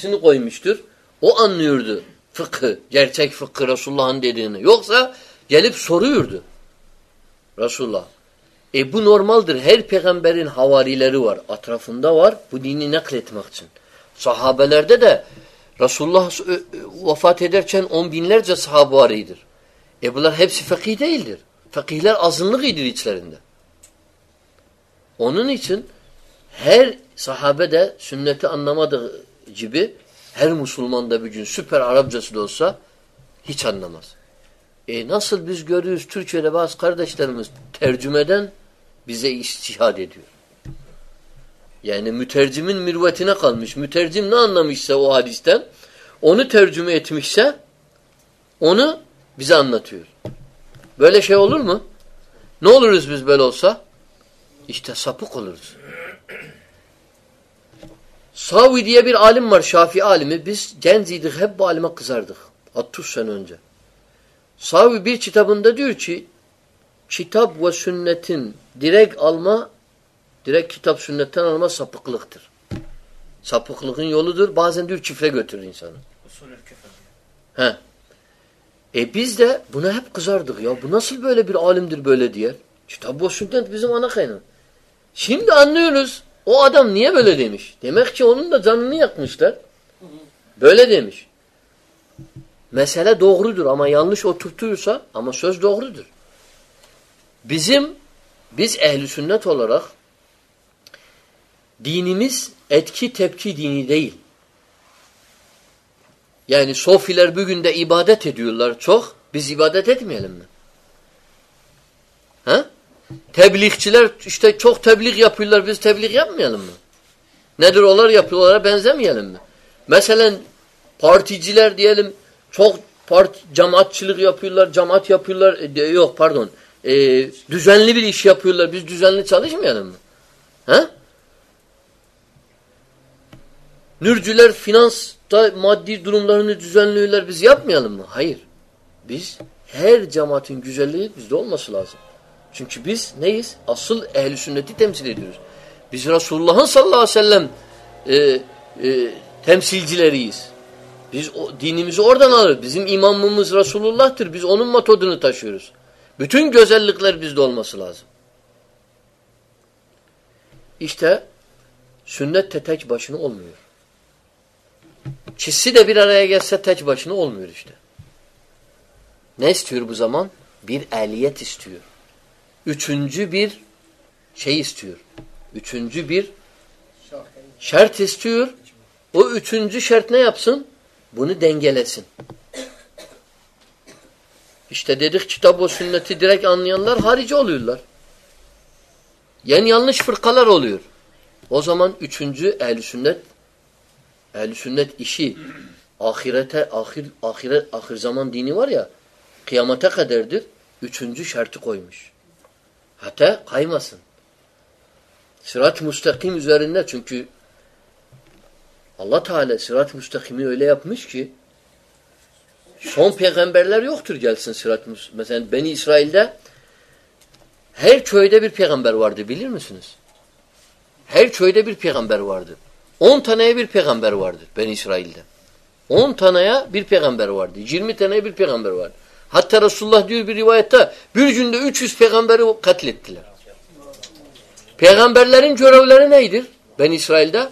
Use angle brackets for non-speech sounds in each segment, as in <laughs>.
kendisini koymuştur. O anlıyordu fıkhı, gerçek fıkhı Resulullah'ın dediğini. Yoksa gelip soruyordu Resulullah. E bu normaldir. Her peygamberin havarileri var. Atrafında var. Bu dini nakletmek için. Sahabelerde de Resulullah vefat ederken on binlerce sahabe varıdır. E bunlar hepsi fakih değildir. Fakihler azınlık idir içlerinde. Onun için her sahabe de sünneti anlamadığı gibi her Müslüman da bir gün süper Arapçası da olsa hiç anlamaz. E nasıl biz görüyoruz Türkiye'de bazı kardeşlerimiz tercümeden bize istihad ediyor. Yani mütercimin mürvetine kalmış. Mütercim ne anlamışsa o hadisten onu tercüme etmişse onu bize anlatıyor. Böyle şey olur mu? Ne oluruz biz böyle olsa? İşte sapık oluruz. Savi diye bir alim var Şafii alimi. Biz genciydik hep bu alime kızardık. 60 sene önce. Savi bir kitabında diyor ki kitap ve sünnetin direkt alma direkt kitap sünnetten alma sapıklıktır. Sapıklığın yoludur. Bazen diyor çifre götürür insanı. He. E biz de buna hep kızardık. Ya bu nasıl böyle bir alimdir böyle diye. Kitap ve sünnet bizim ana kaynağı. Şimdi anlıyoruz. O adam niye böyle demiş? Demek ki onun da canını yakmışlar. Böyle demiş. Mesele doğrudur ama yanlış oturtuysa ama söz doğrudur. Bizim biz ehli sünnet olarak dinimiz etki tepki dini değil. Yani sofiler bugün de ibadet ediyorlar çok. Biz ibadet etmeyelim mi? Ha? Tebliğçiler işte çok tebliğ yapıyorlar. Biz tebliğ yapmayalım mı? Nedir onlar yapıyorlara benzemeyelim mi? Mesela particiler diyelim çok part, cemaatçılık yapıyorlar, cemaat yapıyorlar. E, yok pardon. E, düzenli bir iş yapıyorlar. Biz düzenli çalışmayalım mı? Ha? Nürcüler finansta maddi durumlarını düzenliyorlar. Biz yapmayalım mı? Hayır. Biz her cemaatin güzelliği bizde olması lazım. Çünkü biz neyiz? Asıl ehli sünneti temsil ediyoruz. Biz Resulullah'ın sallallahu aleyhi ve sellem e, e, temsilcileriyiz. Biz o, dinimizi oradan alırız. Bizim imamımız Resulullah'tır. Biz onun metodunu taşıyoruz. Bütün güzellikler bizde olması lazım. İşte sünnet de tek başına olmuyor. Çizsi de bir araya gelse tek başına olmuyor işte. Ne istiyor bu zaman? Bir eliyet istiyor. Üçüncü bir şey istiyor. Üçüncü bir şart istiyor. O üçüncü şart ne yapsın? Bunu dengelesin. İşte dedik kitap o sünneti direkt anlayanlar harici oluyorlar. Yani yanlış fırkalar oluyor. O zaman üçüncü ehl sünnet ehl sünnet işi ahirete ahir ahiret ahir zaman dini var ya kıyamete kadardır. Üçüncü şartı koymuş. Hatta kaymasın. Sırat-ı müstakim üzerinde çünkü Allah Teala sırat-ı müstakimi öyle yapmış ki son peygamberler yoktur gelsin sırat-ı Mesela Beni İsrail'de her köyde bir peygamber vardı bilir misiniz? Her köyde bir peygamber vardı. On taneye bir peygamber vardı Beni İsrail'de. On taneye bir peygamber vardı. Yirmi taneye bir peygamber vardı. Hatta Resulullah diyor bir rivayette bir günde 300 peygamberi katlettiler. Peygamberlerin görevleri neydir? Ben İsrail'de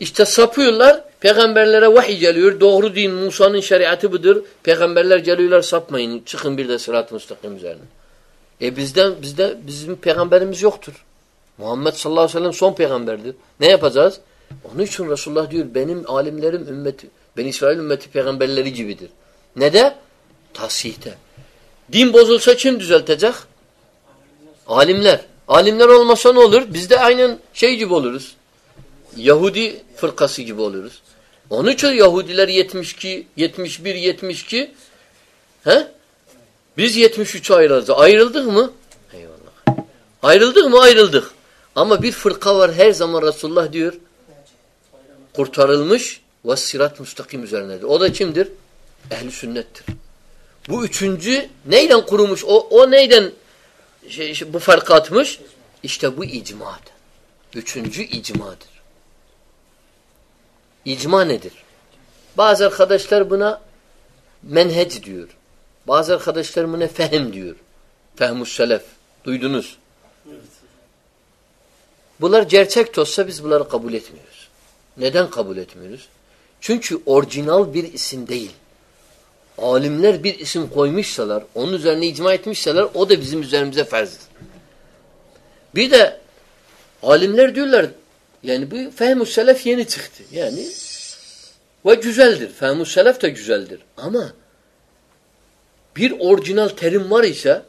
işte sapıyorlar. Peygamberlere vahiy geliyor. Doğru din Musa'nın şeriatı budur. Peygamberler geliyorlar sapmayın. Çıkın bir de sırat-ı müstakim üzerine. E bizden bizde bizim peygamberimiz yoktur. Muhammed sallallahu aleyhi ve sellem son peygamberdir. Ne yapacağız? Onun için Resulullah diyor benim alimlerim ümmeti, ben İsrail ümmeti peygamberleri gibidir. Ne de? Tasihte. Din bozulsa kim düzeltecek? Alimler. Alimler olmasa ne olur? Biz de aynen şey gibi oluruz. Yahudi fırkası gibi oluruz. Onun için Yahudiler 72, 71, 72 he? Biz 73 ayrılacağız. Ayrıldık mı? Eyvallah. Ayrıldık mı? Ayrıldık. Ama bir fırka var her zaman Resulullah diyor kurtarılmış ve sirat müstakim üzerinedir. O da kimdir? Ehli sünnettir. Bu üçüncü neyden kurumuş? O, o neyden şey, şey, bu fark atmış? İşte bu icmadır. Üçüncü icmadır. İcma nedir? Bazı arkadaşlar buna menhec diyor. Bazı arkadaşlar buna fehim diyor. Fehmus selef. Duydunuz. Bunlar gerçek olsa biz bunları kabul etmiyoruz. Neden kabul etmiyoruz? Çünkü orijinal bir isim değil. Alimler bir isim koymuşsalar, onun üzerine icma etmişseler o da bizim üzerimize farzdır. Bir de alimler diyorlar yani bu fehmus selef yeni çıktı. Yani ve güzeldir. Fehmus selef de güzeldir. Ama bir orijinal terim var ise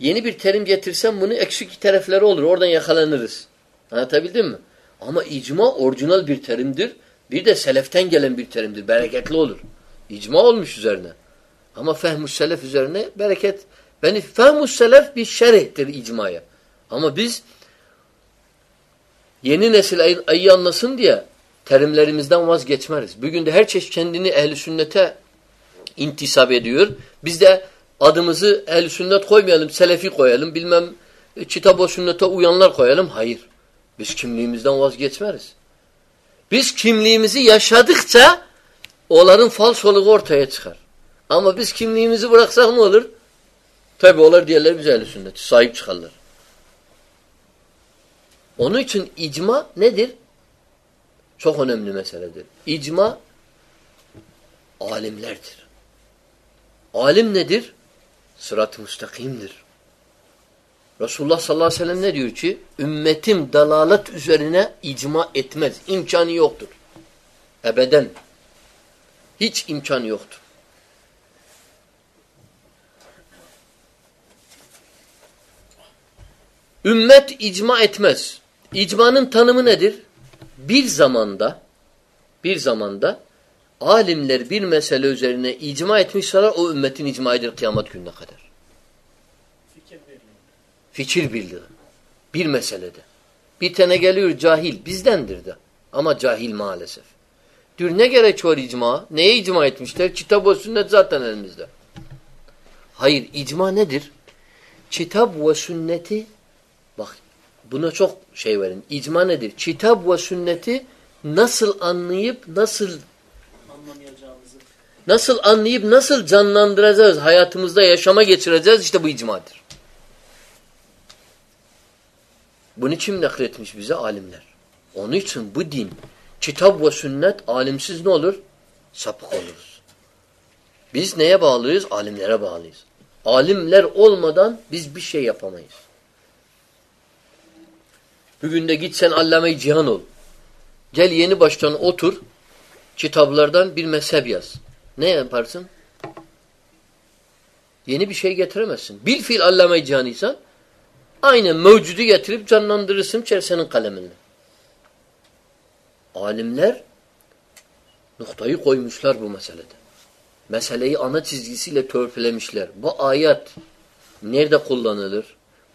yeni bir terim getirsem bunu eksik tarafları olur. Oradan yakalanırız. Anlatabildim mi? Ama icma orijinal bir terimdir. Bir de seleften gelen bir terimdir. Bereketli olur. İcma olmuş üzerine. Ama fehmus selef üzerine bereket. Beni fehmus selef bir şerihtir icmaya. Ama biz yeni nesil ay, ayı anlasın diye terimlerimizden vazgeçmeriz. Bugün de her çeşit kendini ehli sünnete intisap ediyor. Biz de adımızı ehli sünnet koymayalım, selefi koyalım, bilmem kitap o sünnete uyanlar koyalım. Hayır. Biz kimliğimizden vazgeçmeriz. Biz kimliğimizi yaşadıkça onların falsoluğu ortaya çıkar. Ama biz kimliğimizi bıraksak ne olur? Tabi onlar diğerleri bize ehl sünnet. Sahip çıkarlar. Onun için icma nedir? Çok önemli meseledir. İcma alimlerdir. Alim nedir? Sırat-ı müstakimdir. Resulullah sallallahu aleyhi ve sellem ne diyor ki? Ümmetim dalalet üzerine icma etmez. İmkanı yoktur. Ebeden. Hiç imkanı yoktur. Ümmet icma etmez. İcmanın tanımı nedir? Bir zamanda bir zamanda alimler bir mesele üzerine icma etmişler o ümmetin icmaidir kıyamet gününe kadar. Fikir birliği. Bir meselede. Bir tane geliyor cahil. Bizdendir de. Ama cahil maalesef. Diyor ne gerek var icma? Neye icma etmişler? Kitap ve sünnet zaten elimizde. Hayır icma nedir? Kitap ve sünneti buna çok şey verin. İcma nedir? Kitap ve sünneti nasıl anlayıp nasıl nasıl anlayıp nasıl canlandıracağız hayatımızda yaşama geçireceğiz işte bu icmadır. Bunu kim nakletmiş bize? Alimler. Onun için bu din, kitap ve sünnet alimsiz ne olur? Sapık oluruz. Biz neye bağlıyız? Alimlere bağlıyız. Alimler olmadan biz bir şey yapamayız. Bugün de git sen allame cihan ol. Gel yeni baştan otur, kitaplardan bir mezhep yaz. Ne yaparsın? Yeni bir şey getiremezsin. Bil fiil allame cihanıysan Aynen mevcudu getirip canlandırırsın çersenin kaleminle. Alimler noktayı koymuşlar bu meselede. Meseleyi ana çizgisiyle törpülemişler. Bu ayet nerede kullanılır?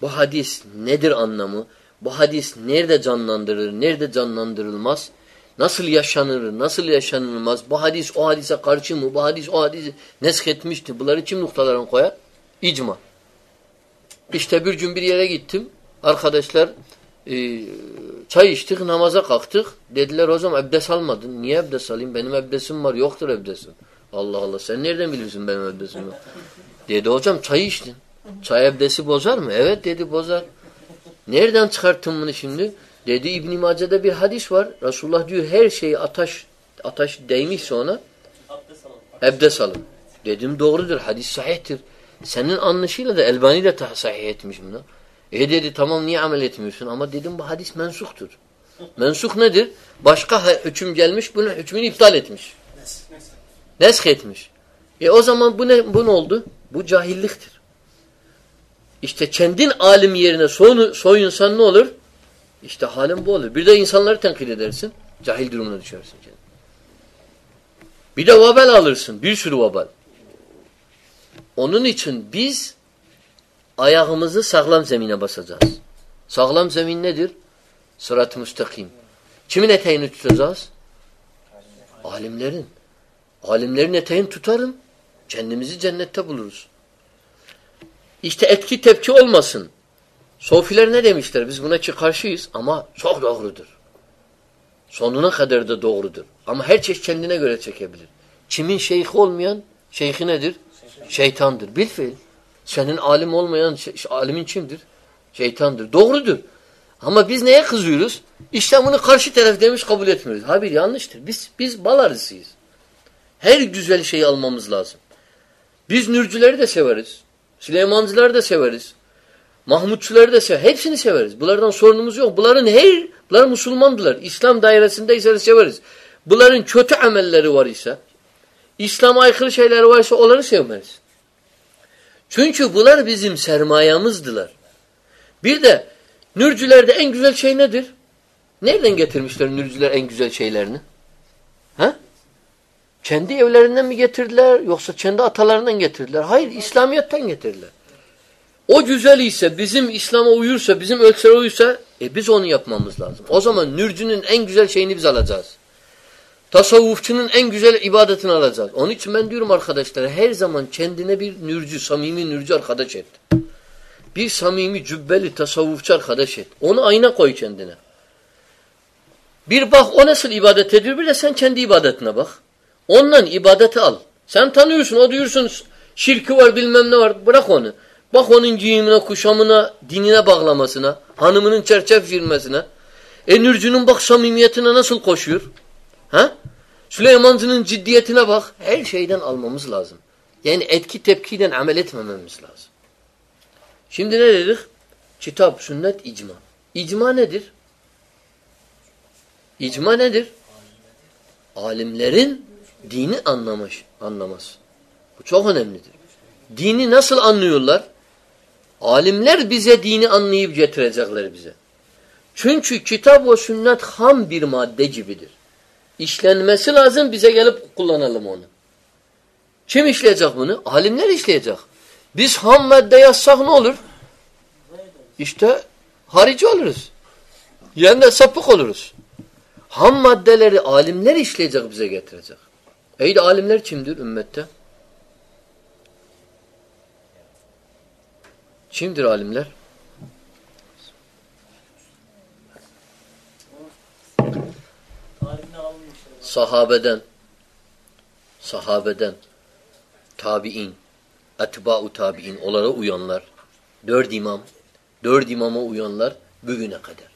Bu hadis nedir anlamı? Bu hadis nerede canlandırılır, nerede canlandırılmaz? Nasıl yaşanır, nasıl yaşanılmaz? Bu hadis o hadise karşı mı? Bu hadis o hadisi nesk etmişti. Bunları kim noktalarına koyar? İcma. İşte bir gün bir yere gittim. Arkadaşlar e, çay içtik, namaza kalktık. Dediler hocam ebdes almadın. Niye ebdes alayım? Benim ebdesim var. Yoktur ebdesim. Allah Allah sen nereden biliyorsun benim ebdesimi? Dedi hocam çay içtin. Çay ebdesi bozar mı? Evet dedi bozar. Nereden çıkarttın bunu şimdi? Dedi İbn-i Mace'de bir hadis var. Resulullah diyor her şeyi ataş ataş değmişse ona ebdes alın. Dedim doğrudur. Hadis sahihtir. Senin anlaşıyla da Elbani de sahih etmiş bunu. E dedi tamam niye amel etmiyorsun? Ama dedim bu hadis mensuktur. Mensuk nedir? Başka hüküm gelmiş bunun hükmünü iptal etmiş. Nesk etmiş. E o zaman bu ne, bu ne oldu? Bu cahilliktir. İşte kendin alim yerine soyun, soyunsan ne olur? İşte halin bu olur. Bir de insanları tenkit edersin. Cahil durumuna düşersin. Kendin. Bir de vabel alırsın. Bir sürü vabel. Onun için biz ayağımızı sağlam zemine basacağız. Sağlam zemin nedir? Sırat-ı müstakim. Kimin eteğini tutacağız? Alimlerin. Alimlerin eteğini tutarım. Kendimizi cennette buluruz. İşte etki tepki olmasın. Sofiler ne demişler? Biz buna karşıyız ama çok doğrudur. Sonuna kadar da doğrudur. Ama her çeşit kendine göre çekebilir. Kimin şeyhi olmayan şeyhi nedir? Şeytandır. Bil fiil. Senin alim olmayan alimin kimdir? Şeytandır. Doğrudur. Ama biz neye kızıyoruz? İşte bunu karşı taraf demiş kabul etmiyoruz. Hayır yanlıştır. Biz biz bal arısıyız. Her güzel şeyi almamız lazım. Biz nürcüleri de severiz. Süleymancıları da severiz. Mahmutçuları da severiz. Hepsini severiz. Bunlardan sorunumuz yok. Bunların her, bunlar Müslümandılar. İslam dairesinde ise severiz. Bunların kötü amelleri var ise, İslam'a aykırı şeyleri varsa onları sevmeriz. Çünkü bunlar bizim sermayemizdiler. Bir de nürcülerde en güzel şey nedir? Nereden getirmişler nürcüler en güzel şeylerini? Ha? Kendi evlerinden mi getirdiler yoksa kendi atalarından getirdiler? Hayır, İslamiyet'ten getirdiler. O güzel ise, bizim İslam'a uyursa, bizim ölçülere uyursa e biz onu yapmamız lazım. O zaman nürcünün en güzel şeyini biz alacağız. Tasavvufçunun en güzel ibadetini alacağız. Onun için ben diyorum arkadaşlara her zaman kendine bir nürcü, samimi nürcü arkadaş et. Bir samimi cübbeli tasavvufçu arkadaş et. Onu ayna koy kendine. Bir bak o nasıl ibadet ediyor bir de sen kendi ibadetine bak. Ondan ibadeti al. Sen tanıyorsun, o diyorsun şirki var bilmem ne var. Bırak onu. Bak onun giyimine, kuşamına, dinine bağlamasına, hanımının çerçeve girmesine. E nürcünün bak samimiyetine nasıl koşuyor. Ha? Süleymancının ciddiyetine bak. Her şeyden almamız lazım. Yani etki tepkiden amel etmememiz lazım. Şimdi ne dedik? Kitap, sünnet, icma. İcma nedir? İcma nedir? Alimlerin dini anlamış, anlamaz. Bu çok önemlidir. Dini nasıl anlıyorlar? Alimler bize dini anlayıp getirecekler bize. Çünkü kitap ve sünnet ham bir madde gibidir. İşlenmesi lazım bize gelip kullanalım onu. Kim işleyecek bunu? Alimler işleyecek. Biz ham madde yazsak ne olur? İşte harici oluruz. Yani de sapık oluruz. Ham maddeleri alimler işleyecek bize getirecek. Ey de alimler kimdir ümmette? Kimdir alimler? Sahabeden, sahabeden, tabi'in, etba'u tabi'in, onlara uyanlar, dört imam, dört imama uyanlar bugüne kadar.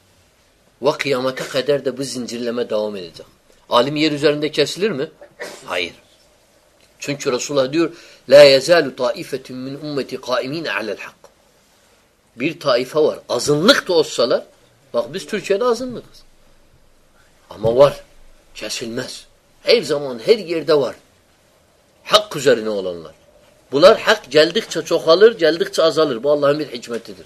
Ve kıyamete kadar da bu zincirleme devam edecek. Alim yer üzerinde kesilir mi? Hayır. Çünkü Resulullah diyor La yezalu taifetun min ummeti kaimine alel hak. Bir taife var. Azınlık da olsalar bak biz Türkiye'de azınlıkız. Ama var. Kesilmez. Her zaman her yerde var. Hak üzerine olanlar. Bunlar hak geldikçe çoğalır, geldikçe azalır. Bu Allah'ın bir hikmetidir.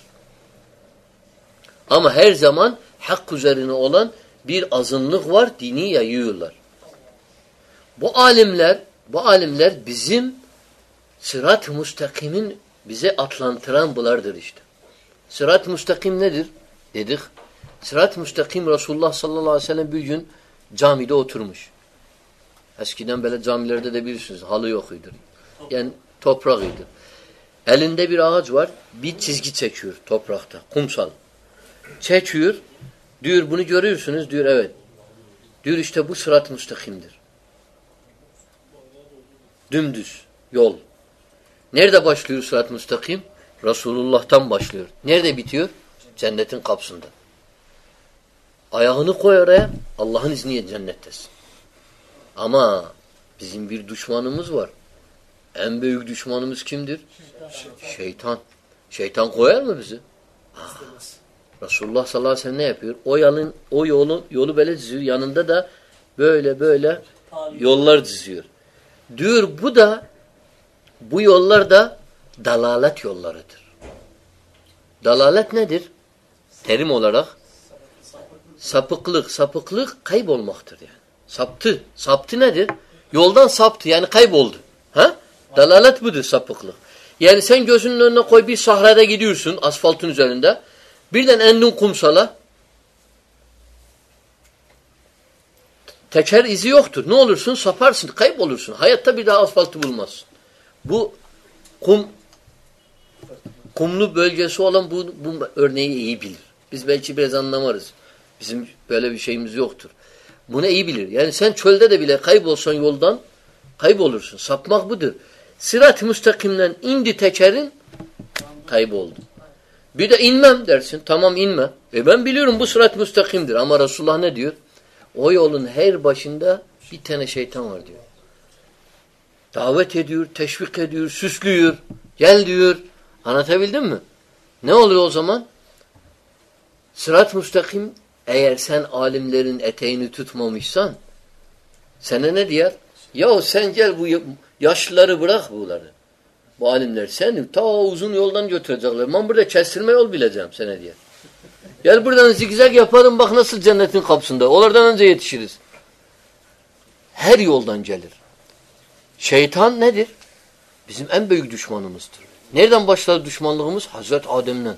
Ama her zaman hak üzerine olan bir azınlık var, dini yayıyorlar. Bu alimler, bu alimler bizim sırat-ı müstakimin bize atlantıran bulardır işte. Sırat-ı müstakim nedir? Dedik. Sırat-ı müstakim Resulullah sallallahu aleyhi ve sellem bir gün camide oturmuş. Eskiden böyle camilerde de bilirsiniz halı yokuydu. Yani toprağıydı. Elinde bir ağaç var, bir çizgi çekiyor toprakta, kumsal. Çekiyor, diyor bunu görüyorsunuz, diyor evet. Diyor işte bu sırat-ı müstakimdir. Dümdüz yol. Nerede başlıyor sırat-ı müstakim? Resulullah'tan başlıyor. Nerede bitiyor? Cennetin kapsında. Ayağını koy oraya, Allah'ın izniyle cennettesin. Ama bizim bir düşmanımız var. En büyük düşmanımız kimdir? Şeytan. Şeytan, Şeytan koyar mı bizi? Ha. Resulullah sallallahu aleyhi ve sellem ne yapıyor? O yolun, o yolu, yolu böyle diziyor. Yanında da böyle böyle yollar diziyor. Diyor bu da bu yollar da dalalet yollarıdır. Dalalet nedir? Terim olarak sapıklık, sapıklık kaybolmaktır yani. Saptı. Saptı nedir? Yoldan saptı yani kayboldu. Ha? Dalalet budur sapıklık. Yani sen gözünün önüne koy bir sahrada gidiyorsun asfaltın üzerinde. Birden endin kumsala. Teker izi yoktur. Ne olursun? Saparsın, kaybolursun. Hayatta bir daha asfaltı bulmazsın. Bu kum kumlu bölgesi olan bu, bu örneği iyi bilir. Biz belki biraz anlamarız. Bizim böyle bir şeyimiz yoktur. Bunu iyi bilir. Yani sen çölde de bile kaybolsan yoldan kaybolursun. Sapmak budur. Sırat-ı müstakimden indi tekerin kayboldu. Bir de inmem dersin. Tamam inme. E ben biliyorum bu sırat müstakimdir. Ama Resulullah ne diyor? O yolun her başında bir tane şeytan var diyor. Davet ediyor, teşvik ediyor, süslüyor. Gel diyor. Anlatabildim mi? Ne oluyor o zaman? Sırat müstakim eğer sen alimlerin eteğini tutmamışsan sana ne diyor? Ya sen gel bu yaşlıları bırak bunları. Bu alimler seni ta uzun yoldan götürecekler. Ben burada kestirme yol bileceğim sana diye. Gel buradan zigzag yapalım bak nasıl cennetin kapısında. Onlardan önce yetişiriz. Her yoldan gelir. Şeytan nedir? Bizim en büyük düşmanımızdır. Nereden başladı düşmanlığımız? Hazreti Adem'den,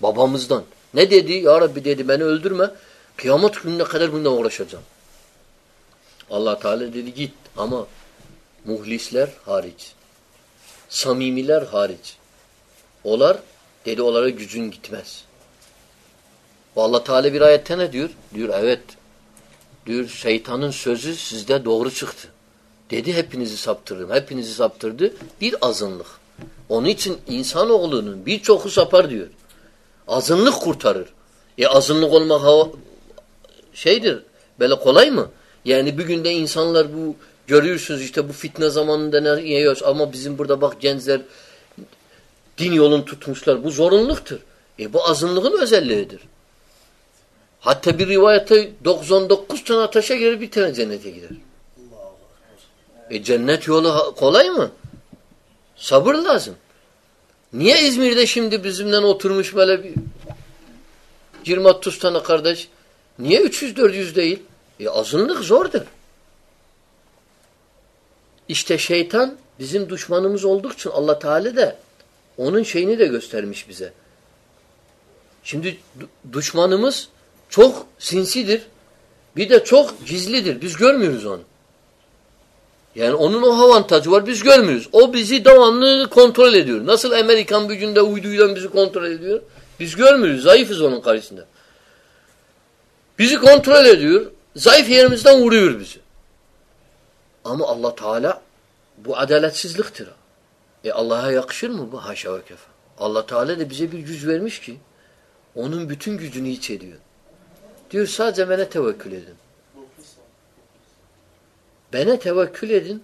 babamızdan. Ne dedi? Ya Rabbi dedi beni öldürme. Kıyamet gününe kadar bununla uğraşacağım. Allah Teala dedi git ama muhlisler hariç. Samimiler hariç. Olar dedi onlara gücün gitmez. Allah Teala bir ayette ne diyor? Diyor evet. Diyor şeytanın sözü sizde doğru çıktı. Dedi hepinizi saptırırım. Hepinizi saptırdı. Bir azınlık. Onun için insanoğlunun birçoku sapar diyor. Azınlık kurtarır. E azınlık olmak hava şeydir. Böyle kolay mı? Yani bir günde insanlar bu görüyorsunuz işte bu fitne zamanında ne yiyoruz ama bizim burada bak gençler din yolunu tutmuşlar. Bu zorunluluktur. E bu azınlığın özelliğidir. Hatta bir rivayette 99 tane ateşe girer bir tane cennete gider. E cennet yolu kolay mı? Sabır lazım. Niye İzmir'de şimdi bizimle oturmuş böyle bir 20-30 tane kardeş niye 300-400 değil? E azınlık zordur. İşte şeytan bizim düşmanımız olduğu için Allah Teala da onun şeyini de göstermiş bize. Şimdi düşmanımız çok sinsidir. Bir de çok gizlidir. Biz görmüyoruz onu. Yani onun o avantajı var biz görmüyoruz. O bizi devamlı kontrol ediyor. Nasıl Amerikan bir günde uyduyla bizi kontrol ediyor? Biz görmüyoruz. Zayıfız onun karşısında. Bizi kontrol ediyor. Zayıf yerimizden vuruyor bizi. Ama Allah Teala bu adaletsizliktir. E Allah'a yakışır mı bu? Haşa ve kefa. Allah Teala da bize bir güç vermiş ki onun bütün gücünü hiç ediyor. Diyor sadece bana tevekkül edin. Bana tevekkül edin.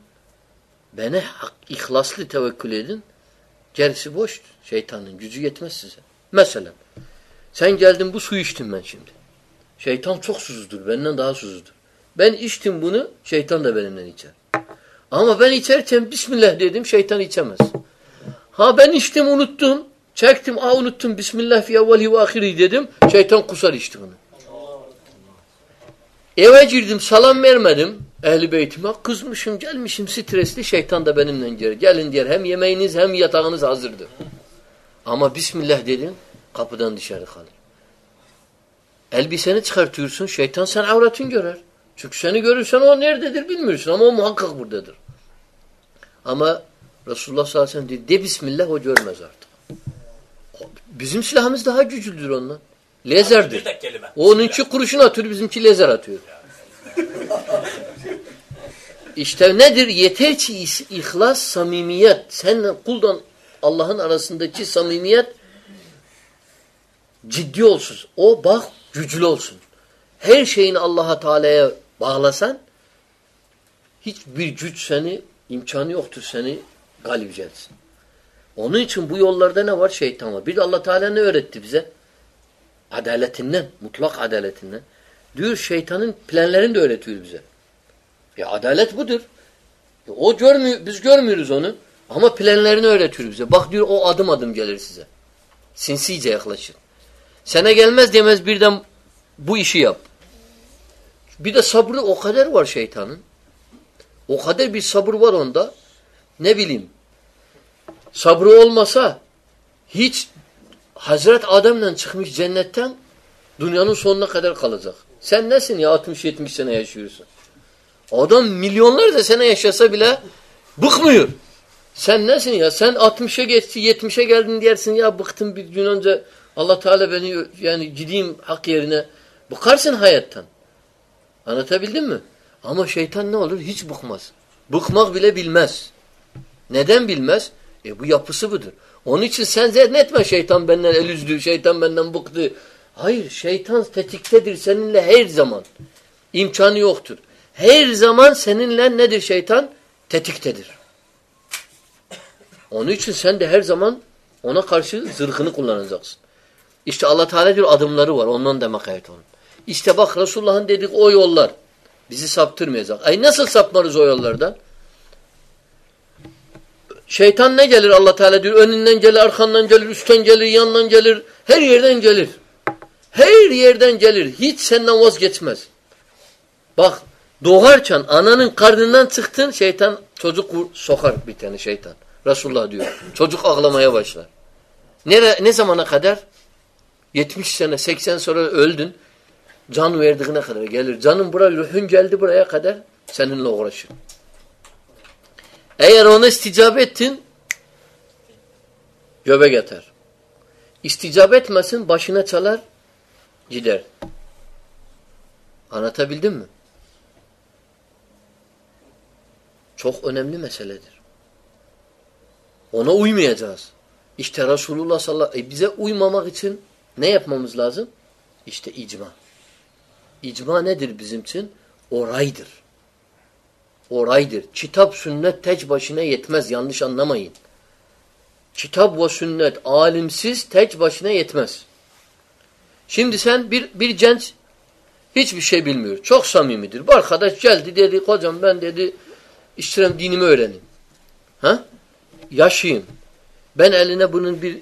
Bana hak, ihlaslı tevekkül edin. Gerisi boş. Şeytanın gücü yetmez size. Mesela sen geldin bu suyu içtim ben şimdi. Şeytan çok susuzdur. Benden daha susuzdur. Ben içtim bunu. Şeytan da benimle içer. Ama ben içerken Bismillah dedim. Şeytan içemez. Ha ben içtim unuttum. Çektim. Aa unuttum. Bismillah fi evveli ve ahiri dedim. Şeytan kusar içti bunu. Eve girdim. Salam vermedim. Ehli beytime kızmışım, gelmişim stresli. Şeytan da benimle gelir. Gelin diyor. Hem yemeğiniz hem yatağınız hazırdır. Ama Bismillah dedin. Kapıdan dışarı kalır. Elbiseni çıkartıyorsun. Şeytan sen avratın görer. Çünkü seni görürsen o nerededir bilmiyorsun ama o muhakkak buradadır. Ama Resulullah sallallahu aleyhi ve sellem dedi, de Bismillah o görmez artık. Bizim silahımız daha güçlüdür ondan. Lezerdir. Onunki kurşun atıyor, bizimki lezer atıyor. <laughs> İşte nedir? Yeter ki ihlas, samimiyet. Sen kuldan Allah'ın arasındaki samimiyet ciddi olsun. O bak güçlü olsun. Her şeyini Allah'a Teala'ya bağlasan hiçbir güç seni imkanı yoktur seni galip gelsin. Onun için bu yollarda ne var? Şeytan var. Bir de Allah Teala ne öğretti bize? Adaletinden, mutlak adaletinden. Diyor şeytanın planlarını da öğretiyor bize. Ya adalet budur. Ya o görmüyor, biz görmüyoruz onu. Ama planlarını öğretiyor bize. Bak diyor o adım adım gelir size. Sinsice yaklaşır. Sana gelmez demez birden bu işi yap. Bir de sabrı o kadar var şeytanın. O kadar bir sabır var onda. Ne bileyim. Sabrı olmasa hiç Hazret Adem'le çıkmış cennetten dünyanın sonuna kadar kalacak. Sen nesin ya 60-70 sene yaşıyorsun? Adam milyonlarca sene yaşasa bile bıkmıyor. Sen nesin ya? Sen 60'a geçti, 70'e geldin dersin ya bıktım bir gün önce Allah Teala beni yani gideyim hak yerine. Bıkarsın hayattan. Anlatabildim mi? Ama şeytan ne olur? Hiç bıkmaz. Bıkmak bile bilmez. Neden bilmez? E bu yapısı budur. Onun için sen zannetme şeytan benden el üzdü, şeytan benden bıktı. Hayır, şeytan tetiktedir seninle her zaman. İmkanı yoktur. Her zaman seninle nedir şeytan? Tetiktedir. Onun için sen de her zaman ona karşı zırhını kullanacaksın. İşte Allah Teala diyor adımları var. Ondan demek ayet onun. İşte bak Resulullah'ın dedik o yollar. Bizi saptırmayacak. Ay nasıl sapmarız o yollardan? Şeytan ne gelir Allah Teala diyor. Önünden gelir, arkandan gelir, üstten gelir, yandan gelir. Her yerden gelir. Her yerden gelir. Hiç senden vazgeçmez. Bak doğarken ananın karnından çıktın şeytan çocuk sokar bir tane şeytan. Resulullah diyor. Çocuk ağlamaya başlar. Nere, ne zamana kadar? 70 sene 80 sonra öldün. Can verdiğine kadar gelir. Canın buraya, ruhun geldi buraya kadar seninle uğraşır. Eğer ona isticap ettin göbek atar. İsticap etmesin başına çalar gider. Anlatabildim mi? Çok önemli meseledir. Ona uymayacağız. İşte Resulullah sallallahu aleyhi ve sellem bize uymamak için ne yapmamız lazım? İşte icma. İcma nedir bizim için? Oraydır. Oraydır. Kitap sünnet teç başına yetmez. Yanlış anlamayın. Kitap ve sünnet alimsiz teç başına yetmez. Şimdi sen bir, bir genç hiçbir şey bilmiyor. Çok samimidir. Bu arkadaş geldi dedi hocam ben dedi istiyorum dinimi öğreneyim. Ha? Yaşayayım. Ben eline bunun bir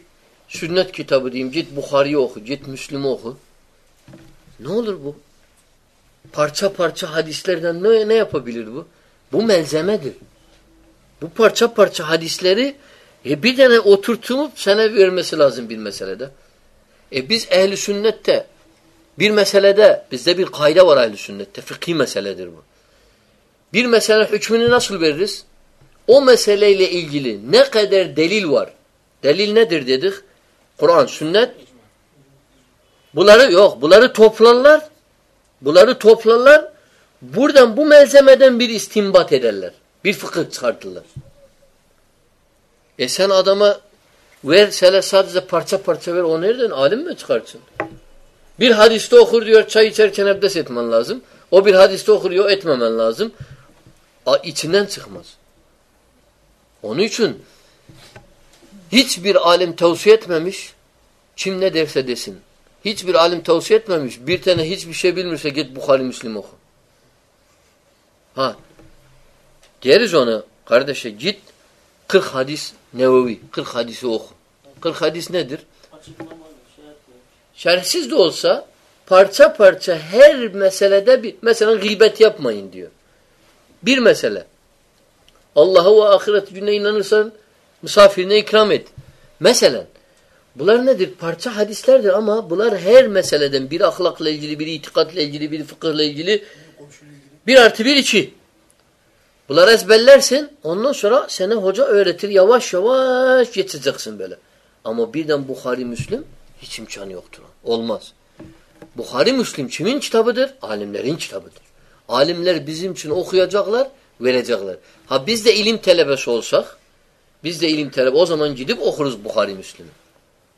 sünnet kitabı diyeyim. Git Bukhari'yi oku. Git Müslüm'ü oku. Ne olur bu? Parça parça hadislerden ne, ne yapabilir bu? Bu melzemedir. Bu parça parça hadisleri e, bir tane oturtumup sana vermesi lazım bir meselede. E biz ehli sünnette bir meselede bizde bir kayda var ehli sünnette. Fıkhi meseledir bu. Bir mesele hükmünü nasıl veririz? O meseleyle ilgili ne kadar delil var? Delil nedir dedik? Kur'an, sünnet. Bunları yok. Bunları toplarlar. Bunları toplarlar. Buradan bu malzemeden bir istimbat ederler. Bir fıkıh çıkartırlar. E sen adama ver sele sadece parça parça ver. O nereden? Alim mi çıkartsın? Bir hadiste okur diyor çay içerken abdest etmen lazım. O bir hadiste okur diyor etmemen lazım. A, içinden çıkmaz. Onun için hiçbir alim tavsiye etmemiş kim ne derse desin. Hiçbir alim tavsiye etmemiş. Bir tane hiçbir şey bilmiyorsa git Bukhari Müslim oku. Ha. Deriz ona kardeşe git 40 hadis Nevevi. 40 hadisi oku. 40 hadis nedir? Şerhsiz de olsa parça parça her meselede bir mesela gıybet yapmayın diyor. Bir mesele. Allah'a ve ahiret gününe inanırsan misafirine ikram et. Mesela bunlar nedir? Parça hadislerdir ama bunlar her meseleden bir ahlakla ilgili, bir itikatla ilgili, bir fıkıhla ilgili bir artı bir iki. Bunları ezberlersin ondan sonra sana hoca öğretir yavaş yavaş geçeceksin böyle. Ama birden Bukhari Müslim hiç imkanı yoktur. Olmaz. Bukhari Müslim kimin kitabıdır? Alimlerin kitabıdır. Alimler bizim için okuyacaklar, verecekler. Ha biz de ilim talebesi olsak, biz de ilim talebe o zaman gidip okuruz Bukhari Müslim'i.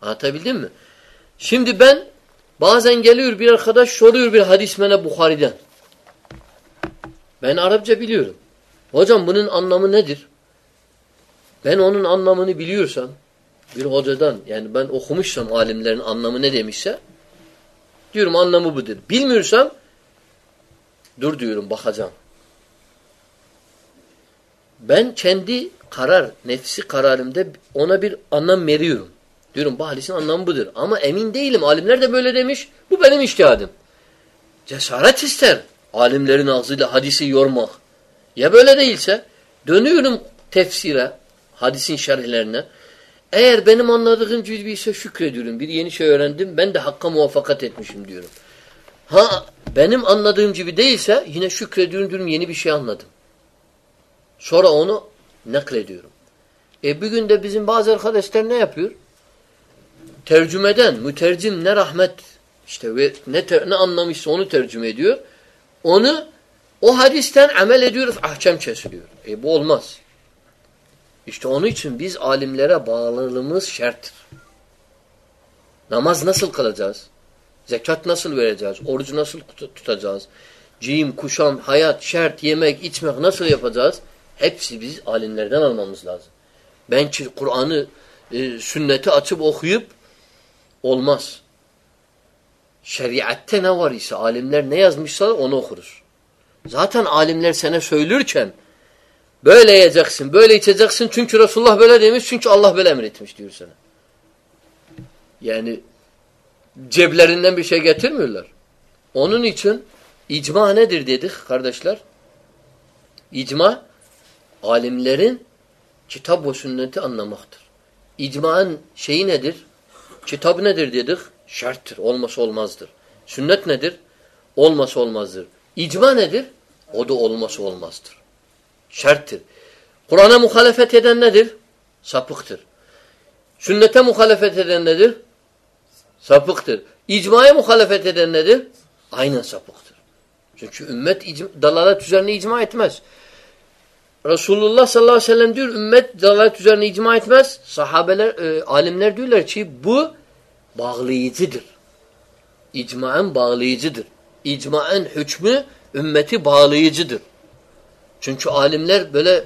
Anlatabildim mi? Şimdi ben bazen geliyor bir arkadaş soruyor bir hadis bana Bukhari'den. Ben Arapça biliyorum. Hocam bunun anlamı nedir? Ben onun anlamını biliyorsam bir hocadan yani ben okumuşsam alimlerin anlamı ne demişse diyorum anlamı budur. Bilmiyorsam dur diyorum bakacağım. Ben kendi karar, nefsi kararımda ona bir anlam veriyorum. Diyorum bu hadisin anlamı budur. Ama emin değilim. Alimler de böyle demiş. Bu benim iştihadım. Cesaret ister. Alimlerin ağzıyla hadisi yormak. Ya böyle değilse dönüyorum tefsire, hadisin şerhlerine. Eğer benim anladığım gibi ise şükrediyorum. Bir yeni şey öğrendim. Ben de hakka muvaffakat etmişim diyorum. Ha benim anladığım gibi değilse yine şükrediyorum diyorum yeni bir şey anladım. Sonra onu naklediyorum. E bir gün de bizim bazı arkadaşlar ne yapıyor? Tercümeden, mütercim ne rahmet işte ne, ne anlamışsa onu tercüme ediyor. Onu o hadisten amel ediyoruz, ahkam kesiliyor. E bu olmaz. İşte onun için biz alimlere bağlılığımız şarttır. Namaz nasıl kılacağız? Zekat nasıl vereceğiz? Orucu nasıl tutacağız? Cim, kuşam, hayat, şart, yemek, içmek nasıl yapacağız? Hepsi biz alimlerden almamız lazım. Ben Kur'an'ı, e, sünneti açıp okuyup olmaz. Şeriatte ne var ise alimler ne yazmışsa onu okuruz. Zaten alimler sana söylürken böyle yiyeceksin, böyle içeceksin çünkü Resulullah böyle demiş, çünkü Allah böyle emretmiş diyor sana. Yani ceblerinden bir şey getirmiyorlar. Onun için icma nedir dedik kardeşler? İcma alimlerin kitap ve sünneti anlamaktır. İcmanın şeyi nedir? Kitap nedir dedik? Şarttır, olması olmazdır. Sünnet nedir? Olması olmazdır. İcma nedir? O da olması olmazdır. Şarttır. Kur'an'a muhalefet eden nedir? Sapıktır. Sünnete muhalefet eden nedir? Sapıktır. İcmaya muhalefet eden nedir? Aynen sapıktır. Çünkü ümmet icma, dalalet üzerine icma etmez. Resulullah sallallahu aleyhi ve sellem diyor ümmet dalalet üzerine icma etmez. Sahabeler, e, alimler diyorlar ki bu bağlayıcıdır. İcmaen bağlayıcıdır. İcmaen hükmü ümmeti bağlayıcıdır. Çünkü alimler böyle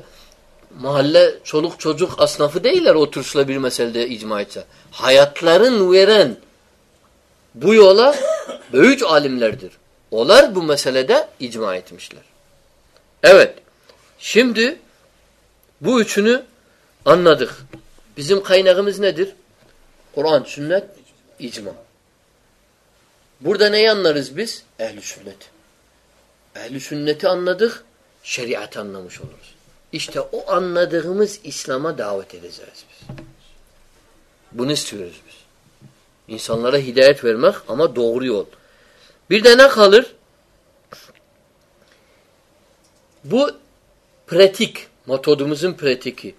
mahalle çoluk çocuk asnafı değiller oturuşla bir meselede icma etse. Hayatların veren bu yola büyük alimlerdir. Onlar bu meselede icma etmişler. Evet. Şimdi bu üçünü anladık. Bizim kaynağımız nedir? Kur'an, sünnet, icma. Burada neyi anlarız biz? Ehli sünnet. Ehli sünneti anladık, şeriatı anlamış oluruz. İşte o anladığımız İslam'a davet edeceğiz biz. Bunu istiyoruz biz. İnsanlara hidayet vermek ama doğru yol. Bir de ne kalır? Bu pratik, metodumuzun pratiki.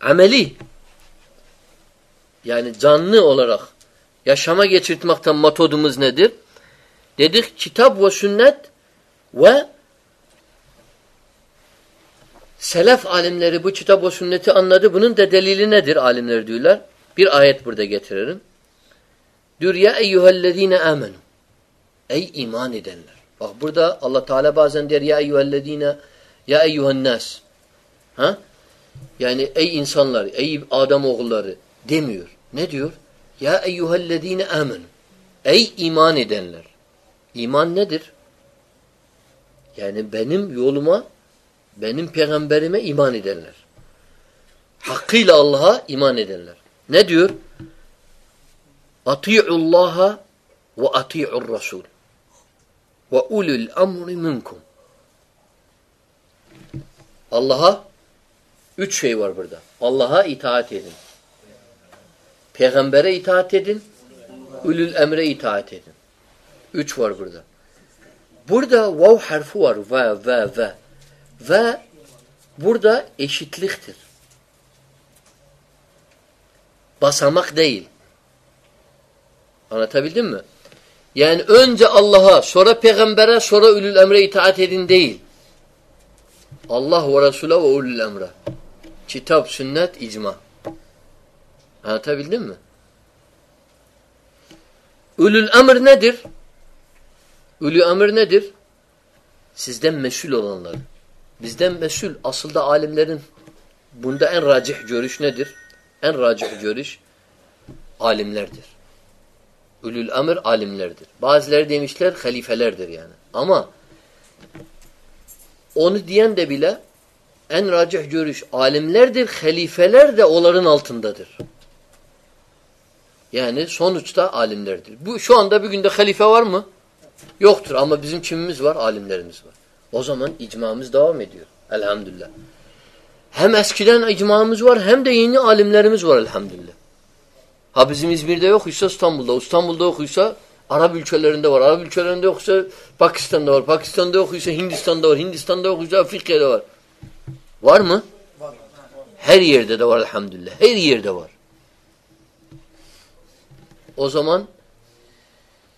Ameli. Yani canlı olarak yaşama geçirtmekten metodumuz nedir? Dedik kitap ve sünnet ve selef alimleri bu kitap ve sünneti anladı. Bunun da delili nedir alimler diyorlar? Bir ayet burada getirelim. Diyor ya eyyühellezine amenu. Ey iman edenler. Bak burada Allah Teala bazen der ya eyyühellezine ya eyyühennas. Ha? Yani ey insanlar, ey Adem oğulları demiyor. Ne diyor? Ya eyyühellezine amenu. Ey iman edenler. İman nedir? Yani benim yoluma, benim peygamberime iman edenler. Hakkıyla Allah'a iman edenler. Ne diyor? Ati'ullaha ve ati'ur rasul ve ulul amri minkum. Allah'a üç şey var burada. Allah'a itaat edin. Peygambere itaat edin. Ulul emre itaat edin. Üç var burada. Burada vav harfi var. Ve, ve, ve. Ve burada eşitliktir. Basamak değil. Anlatabildim mi? Yani önce Allah'a, sonra peygambere, sonra ulul emre itaat edin değil. Allah ve Resul'a ve ulul emre. Kitap, sünnet, icma. Anlatabildim mi? Ulul emr nedir? Ulul emr nedir? Sizden mesul olanlar. Bizden mesul. Aslında alimlerin bunda en racih görüş nedir? En racih görüş alimlerdir. Ülül emir alimlerdir. Bazıları demişler halifelerdir yani. Ama onu diyen de bile en racih görüş alimlerdir, halifeler de onların altındadır. Yani sonuçta alimlerdir. Bu şu anda bir günde halife var mı? Yoktur ama bizim kimimiz var? Alimlerimiz var. O zaman icmamız devam ediyor. Elhamdülillah. Hem eskiden icmamız var hem de yeni alimlerimiz var elhamdülillah. Ha bizim İzmir'de yoksa İstanbul'da. İstanbul'da yoksa Arap ülkelerinde var. Arap ülkelerinde yoksa Pakistan'da var. Pakistan'da yoksa Hindistan'da var. Hindistan'da yoksa Afrika'da var. Var mı? Var. Her yerde de var elhamdülillah. Her yerde var. O zaman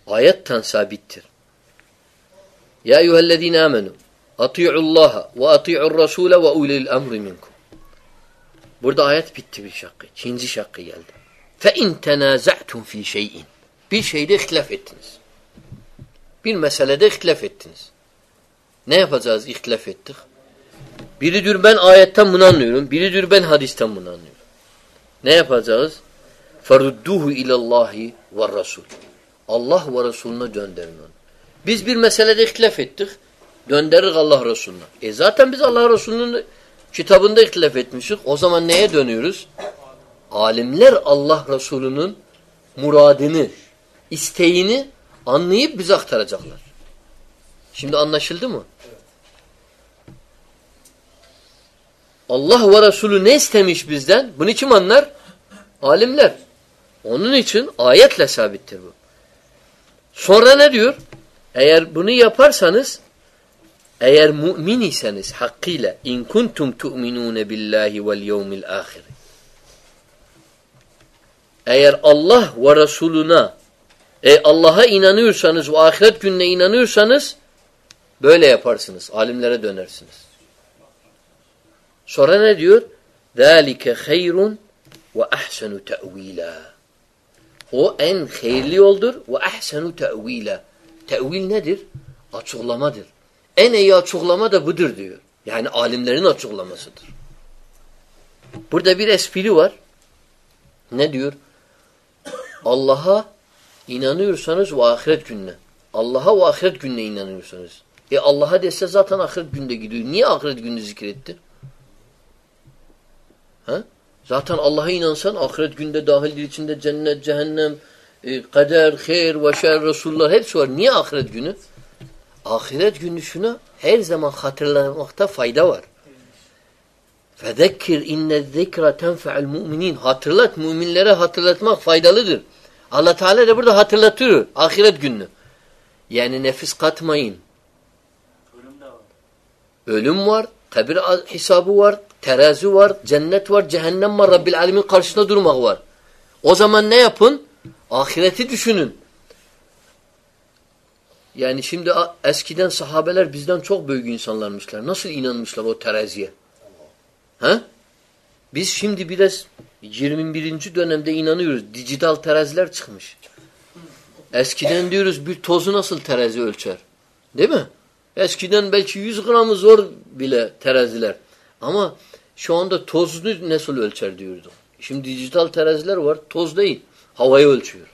ayetten sabittir. Ya eyyühellezine amenu ati'ullaha ve ati'ur ve ulil emri minkum. Burada ayet bitti bir şakkı. İkinci şakkı geldi. Fe in tenaza'tum fi şey'in. Bir şeyde ihtilaf ettiniz. Bir meselede ihtilaf ettiniz. Ne yapacağız ihtilaf ettik? Biri ben ayetten bunu anlıyorum. Biri ben hadisten bunu anlıyorum. Ne yapacağız? Ferudduhu ilallahi ve rasul. Allah ve Resulüne döndürün onu. Biz bir meselede ihtilaf ettik. Döndürürük Allah Resulüne. E zaten biz Allah Resulü'nün kitabında ihtilaf etmişiz. O zaman neye dönüyoruz? Alimler Allah Resulü'nün muradını, isteğini anlayıp bize aktaracaklar. Şimdi anlaşıldı mı? Allah ve Resulü ne istemiş bizden? Bunu kim anlar? Alimler. Onun için ayetle sabittir bu. Sonra ne diyor? Eğer bunu yaparsanız eğer mümin iseniz hakkıyla in kuntum tu'minun billahi vel yevmil ahir. Eğer Allah ve Resuluna e Allah'a inanıyorsanız ve ahiret gününe inanıyorsanız böyle yaparsınız. Alimlere dönersiniz. Sonra ne diyor? ذَٰلِكَ خَيْرٌ وَأَحْسَنُ تَأْو۪يلًا o en hayırlı yoldur ve ahsenu te'vila. Tevil nedir? Açıklamadır. En iyi açıklama da budur diyor. Yani alimlerin açıklamasıdır. Burada bir espri var. Ne diyor? Allah'a inanıyorsanız ve ahiret gününe. Allah'a ve ahiret gününe inanıyorsanız. E Allah'a dese zaten ahiret günde gidiyor. Niye ahiret gününü zikretti? Ha? Zaten Allah'a inansan ahiret günde dahildir içinde cennet, cehennem, e, kader, hayır ve şer, Resulullah hepsi var. Niye ahiret günü? Ahiret günü şuna her zaman hatırlamakta fayda var. Fezekkir inne zikra tenfe'l müminin. Hatırlat, müminlere hatırlatmak faydalıdır. Allah Teala da burada hatırlatıyor ahiret gününü. Yani nefis katmayın. Ölüm var. Ölüm var, kabir hesabı var, terazi var, cennet var, cehennem var, Rabbil Alemin karşısında durmak var. O zaman ne yapın? Ahireti düşünün. Yani şimdi eskiden sahabeler bizden çok büyük insanlarmışlar. Nasıl inanmışlar o teraziye? He? Biz şimdi biraz 21. dönemde inanıyoruz. Dijital teraziler çıkmış. Eskiden diyoruz bir tozu nasıl terazi ölçer? Değil mi? Eskiden belki 100 gramı zor bile teraziler. Ama şu anda tozunu nasıl ölçer diyorduk. Şimdi dijital teraziler var. Toz değil. Havayı ölçüyor.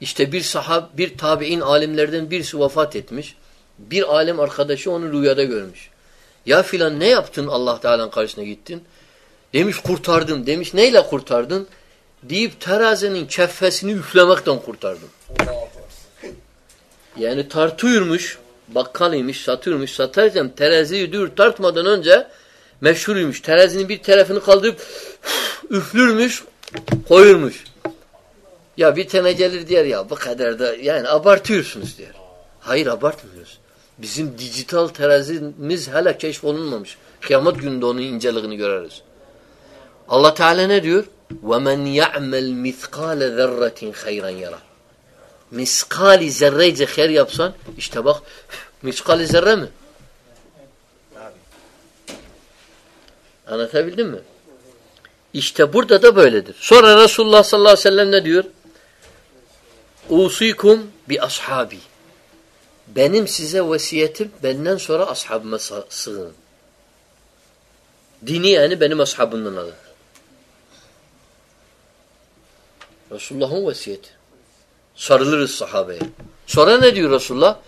İşte bir sahab, bir tabi'in alimlerden birisi vefat etmiş. Bir alim arkadaşı onu rüyada görmüş. Ya filan ne yaptın Allah Teala'nın karşısına gittin? Demiş kurtardım. Demiş neyle kurtardın? Deyip terazinin keffesini üflemekten kurtardım. Yani tartıyormuş, bakkalıymış, satıyormuş. Satarken teraziyi dur tartmadan önce meşhuruymuş. Terazinin bir tarafını kaldırıp üflürmüş, koyurmuş. Ya bir tane gelir diyor ya bu kadar da yani abartıyorsunuz diyor. Hayır abartmıyoruz. Bizim dijital terazimiz hala keşfolunmamış. Kıyamet gününde onun inceliğini görürüz. Allah Teala ne diyor? وَمَنْ يَعْمَلْ مِثْقَالَ ذَرَّةٍ خَيْرًا يَرَى Miskali zerrece hayır yapsan işte bak miskali zerre mi? Anlatabildim mi? İşte burada da böyledir. Sonra Resulullah sallallahu aleyhi ve sellem ne diyor? Usikum bi ashabi. Benim size vasiyetim benden sonra ashabıma sığının. Dini yani benim ashabımdan alır. Resulullah'ın vasiyeti. Sarılırız sahabeye. Sonra ne diyor Resulullah?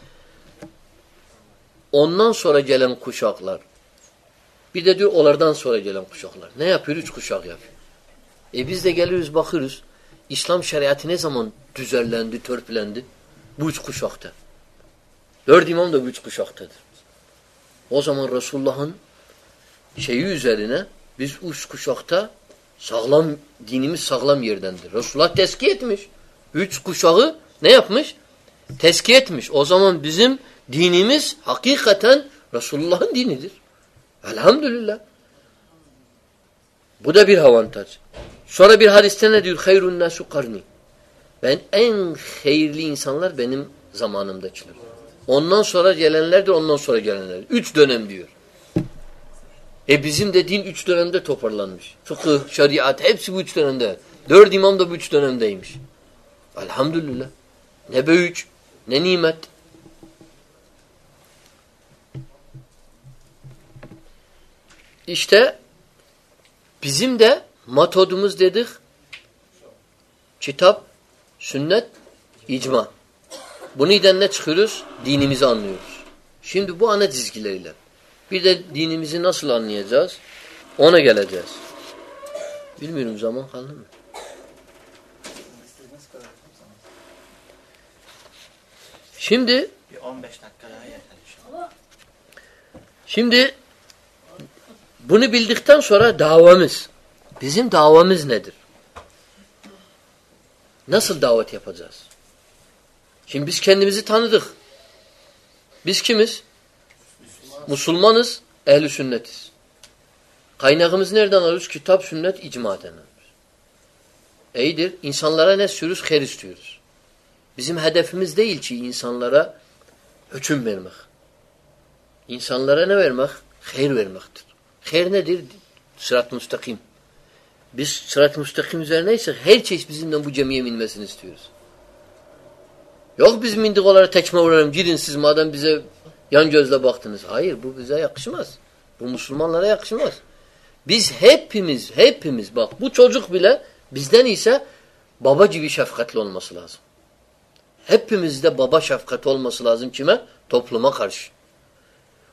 Ondan sonra gelen kuşaklar. Bir de diyor onlardan sonra gelen kuşaklar. Ne yapıyor? Üç kuşak yapıyor. E biz de geliyoruz bakıyoruz. İslam şeriatı ne zaman düzenlendi, törpülendi? Bu üç kuşakta. Dört imam da bu üç kuşaktadır. O zaman Resulullah'ın şeyi üzerine biz üç kuşakta sağlam, dinimiz sağlam yerdendir. Resulullah tezkiye etmiş. Üç kuşağı ne yapmış? Tezkiye etmiş. O zaman bizim dinimiz hakikaten Resulullah'ın dinidir. Elhamdülillah. Bu da bir avantaj. Sonra bir hadiste ne diyor? Hayrun nasu karni. Ben en hayırlı insanlar benim zamanımdakiler. Ondan sonra gelenlerdir, ondan sonra gelenler. Üç dönem diyor. E bizim de din üç dönemde toparlanmış. Fıkıh, şeriat hepsi bu üç dönemde. Dört imam da bu üç dönemdeymiş. Elhamdülillah. Ne büyük, ne nimet. İşte bizim de metodumuz dedik kitap, sünnet, icma. Bunu ne çıkıyoruz? Dinimizi anlıyoruz. Şimdi bu ana çizgileriyle. Bir de dinimizi nasıl anlayacağız? Ona geleceğiz. Bilmiyorum zaman kaldı mı? Şimdi bir 15 dakika daha yeter. Şimdi bunu bildikten sonra davamız. Bizim davamız nedir? Nasıl davet yapacağız? Şimdi biz kendimizi tanıdık. Biz kimiz? Müslüman. Müslümanız, ehli sünnetiz. Kaynağımız nereden alıyoruz? Kitap, sünnet, icmaden alıyoruz. İyidir. İnsanlara ne istiyoruz? Her istiyoruz. Bizim hedefimiz değil ki insanlara hüküm vermek. İnsanlara ne vermek? Hayır vermektir. Hayır nedir? Sırat-ı müstakim. Biz sırat-ı müstakim üzerineysek her çeşit bizimle bu cemiye binmesini istiyoruz. Yok biz mindik tekme vuralım. Gidin siz madem bize yan gözle baktınız. Hayır bu bize yakışmaz. Bu Müslümanlara yakışmaz. Biz hepimiz, hepimiz bak bu çocuk bile bizden ise baba gibi şefkatli olması lazım. Hepimizde baba şefkat olması lazım kime? Topluma karşı.